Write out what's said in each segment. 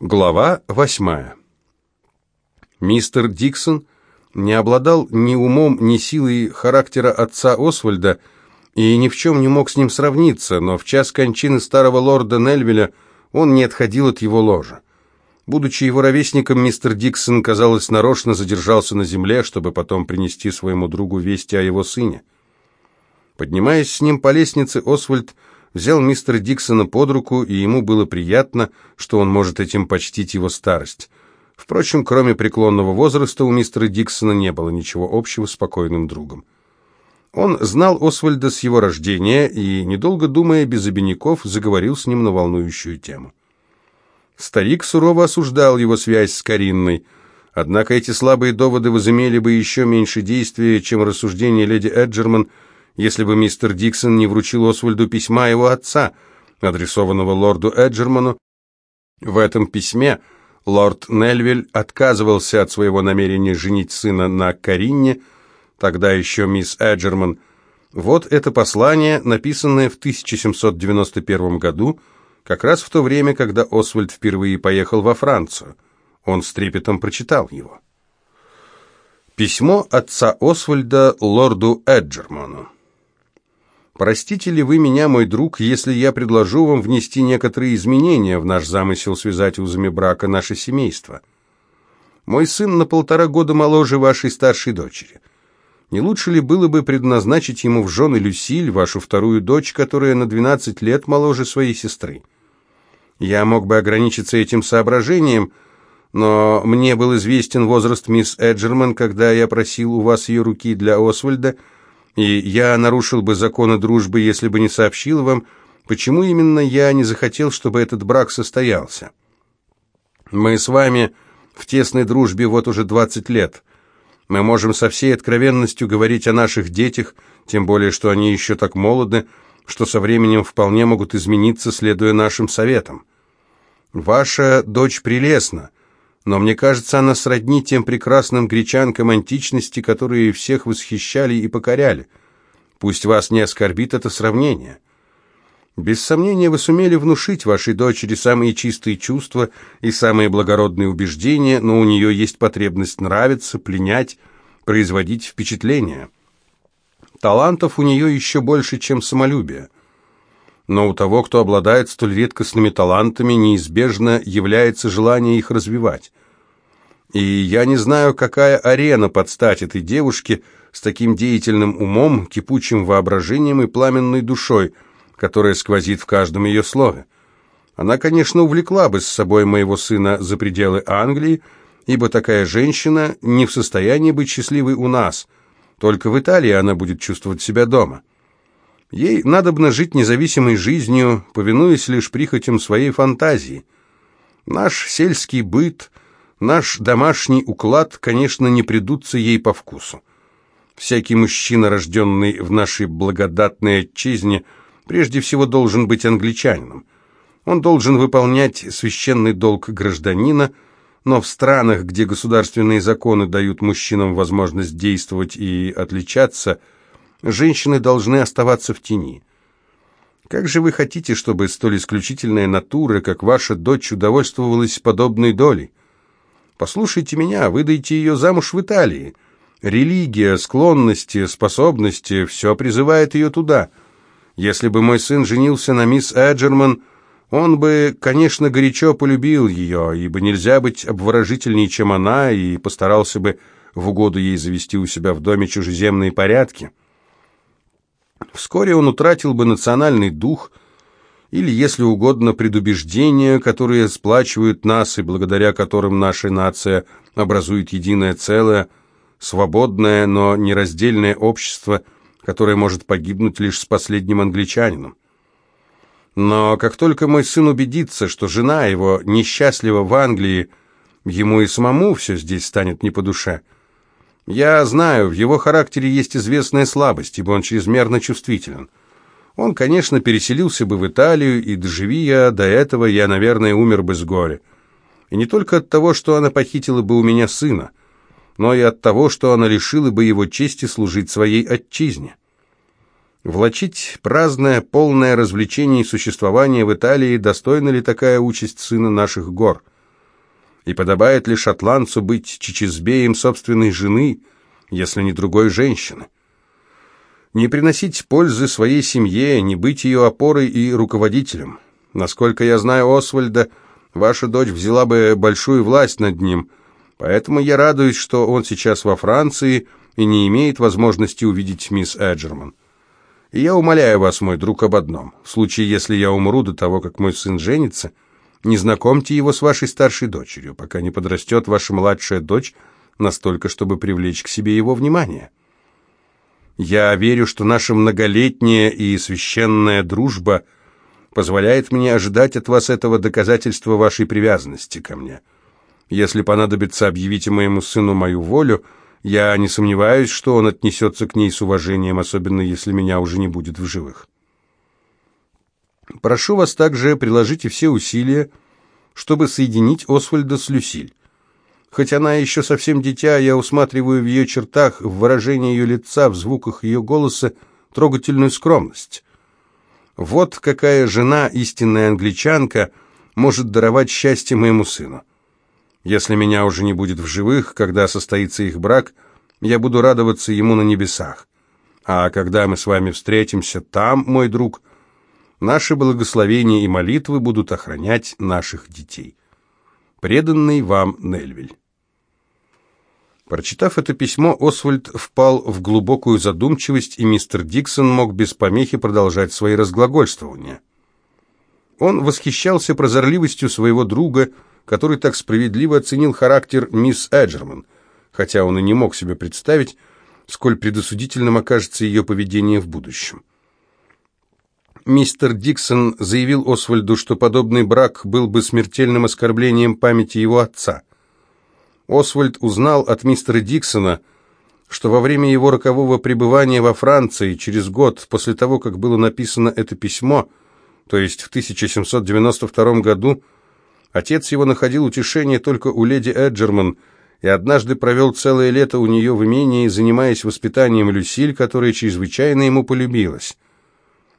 Глава восьмая. Мистер Диксон не обладал ни умом, ни силой характера отца Освальда и ни в чем не мог с ним сравниться, но в час кончины старого лорда Нельвеля он не отходил от его ложа. Будучи его ровесником, мистер Диксон, казалось, нарочно задержался на земле, чтобы потом принести своему другу вести о его сыне. Поднимаясь с ним по лестнице, Освальд взял мистера Диксона под руку, и ему было приятно, что он может этим почтить его старость. Впрочем, кроме преклонного возраста, у мистера Диксона не было ничего общего с покойным другом. Он знал Освальда с его рождения и, недолго думая, без обиняков, заговорил с ним на волнующую тему. Старик сурово осуждал его связь с Каринной, однако эти слабые доводы возымели бы еще меньше действия, чем рассуждение леди Эджерман – если бы мистер Диксон не вручил Освальду письма его отца, адресованного лорду Эджерману. В этом письме лорд Нельвиль отказывался от своего намерения женить сына на Каринне, тогда еще мисс Эджерман. Вот это послание, написанное в 1791 году, как раз в то время, когда Освальд впервые поехал во Францию. Он с трепетом прочитал его. Письмо отца Освальда лорду Эджерману. Простите ли вы меня, мой друг, если я предложу вам внести некоторые изменения в наш замысел связать узами брака наше семейство? Мой сын на полтора года моложе вашей старшей дочери. Не лучше ли было бы предназначить ему в жены Люсиль, вашу вторую дочь, которая на 12 лет моложе своей сестры? Я мог бы ограничиться этим соображением, но мне был известен возраст мисс Эджерман, когда я просил у вас ее руки для Освальда, и я нарушил бы законы дружбы, если бы не сообщил вам, почему именно я не захотел, чтобы этот брак состоялся. Мы с вами в тесной дружбе вот уже 20 лет. Мы можем со всей откровенностью говорить о наших детях, тем более, что они еще так молоды, что со временем вполне могут измениться, следуя нашим советам. Ваша дочь прелестна, но мне кажется, она сродни тем прекрасным гречанкам античности, которые всех восхищали и покоряли. Пусть вас не оскорбит это сравнение. Без сомнения, вы сумели внушить вашей дочери самые чистые чувства и самые благородные убеждения, но у нее есть потребность нравиться, пленять, производить впечатление. Талантов у нее еще больше, чем самолюбие но у того, кто обладает столь редкостными талантами, неизбежно является желание их развивать. И я не знаю, какая арена подстать этой девушке с таким деятельным умом, кипучим воображением и пламенной душой, которая сквозит в каждом ее слове. Она, конечно, увлекла бы с собой моего сына за пределы Англии, ибо такая женщина не в состоянии быть счастливой у нас, только в Италии она будет чувствовать себя дома. Ей надобно жить независимой жизнью, повинуясь лишь прихотям своей фантазии. Наш сельский быт, наш домашний уклад, конечно, не придутся ей по вкусу. Всякий мужчина, рожденный в нашей благодатной отчизне, прежде всего должен быть англичанином. Он должен выполнять священный долг гражданина, но в странах, где государственные законы дают мужчинам возможность действовать и отличаться – Женщины должны оставаться в тени. Как же вы хотите, чтобы столь исключительная натура, как ваша дочь, удовольствовалась подобной долей? Послушайте меня, выдайте ее замуж в Италии. Религия, склонности, способности – все призывает ее туда. Если бы мой сын женился на мисс Эджерман, он бы, конечно, горячо полюбил ее, ибо нельзя быть обворожительнее, чем она, и постарался бы в угоду ей завести у себя в доме чужеземные порядки. Вскоре он утратил бы национальный дух или, если угодно, предубеждения, которые сплачивают нас и благодаря которым наша нация образует единое целое, свободное, но нераздельное общество, которое может погибнуть лишь с последним англичанином. Но как только мой сын убедится, что жена его несчастлива в Англии, ему и самому все здесь станет не по душе – я знаю, в его характере есть известная слабость, ибо он чрезмерно чувствителен. Он, конечно, переселился бы в Италию, и доживи я до этого, я, наверное, умер бы с горя. И не только от того, что она похитила бы у меня сына, но и от того, что она лишила бы его чести служить своей отчизне. Влачить праздное, полное развлечение и существование в Италии достойна ли такая участь сына наших гор – и подобает ли шотландцу быть чичизбеем собственной жены, если не другой женщины. Не приносить пользы своей семье, не быть ее опорой и руководителем. Насколько я знаю Освальда, ваша дочь взяла бы большую власть над ним, поэтому я радуюсь, что он сейчас во Франции и не имеет возможности увидеть мисс Эджерман. И я умоляю вас, мой друг, об одном. В случае, если я умру до того, как мой сын женится, не знакомьте его с вашей старшей дочерью, пока не подрастет ваша младшая дочь настолько, чтобы привлечь к себе его внимание. Я верю, что наша многолетняя и священная дружба позволяет мне ожидать от вас этого доказательства вашей привязанности ко мне. Если понадобится, объявите моему сыну мою волю – я не сомневаюсь, что он отнесется к ней с уважением, особенно если меня уже не будет в живых. Прошу вас также приложите все усилия, чтобы соединить Освальда с Люсиль. Хоть она еще совсем дитя, я усматриваю в ее чертах, в выражении ее лица, в звуках ее голоса трогательную скромность. Вот какая жена, истинная англичанка, может даровать счастье моему сыну. Если меня уже не будет в живых, когда состоится их брак, я буду радоваться ему на небесах. А когда мы с вами встретимся там, мой друг, наши благословения и молитвы будут охранять наших детей. Преданный вам Нельвиль. Прочитав это письмо, Освальд впал в глубокую задумчивость, и мистер Диксон мог без помехи продолжать свои разглагольствования. Он восхищался прозорливостью своего друга, который так справедливо оценил характер мисс Эджерман, хотя он и не мог себе представить, сколь предосудительным окажется ее поведение в будущем. Мистер Диксон заявил Освальду, что подобный брак был бы смертельным оскорблением памяти его отца. Освальд узнал от мистера Диксона, что во время его рокового пребывания во Франции, через год после того, как было написано это письмо, то есть в 1792 году, Отец его находил утешение только у леди Эджерман и однажды провел целое лето у нее в имении, занимаясь воспитанием Люсиль, которая чрезвычайно ему полюбилась.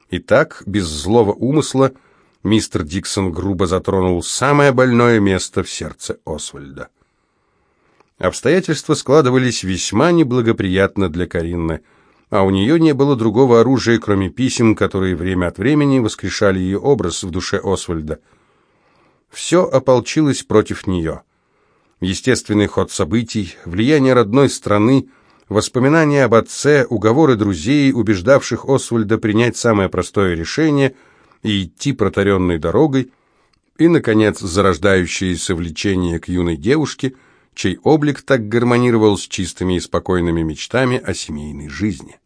И так, без злого умысла, мистер Диксон грубо затронул самое больное место в сердце Освальда. Обстоятельства складывались весьма неблагоприятно для Каринны, а у нее не было другого оружия, кроме писем, которые время от времени воскрешали ее образ в душе Освальда – все ополчилось против нее. Естественный ход событий, влияние родной страны, воспоминания об отце, уговоры друзей, убеждавших Освальда принять самое простое решение и идти протаренной дорогой, и, наконец, зарождающееся влечение к юной девушке, чей облик так гармонировал с чистыми и спокойными мечтами о семейной жизни.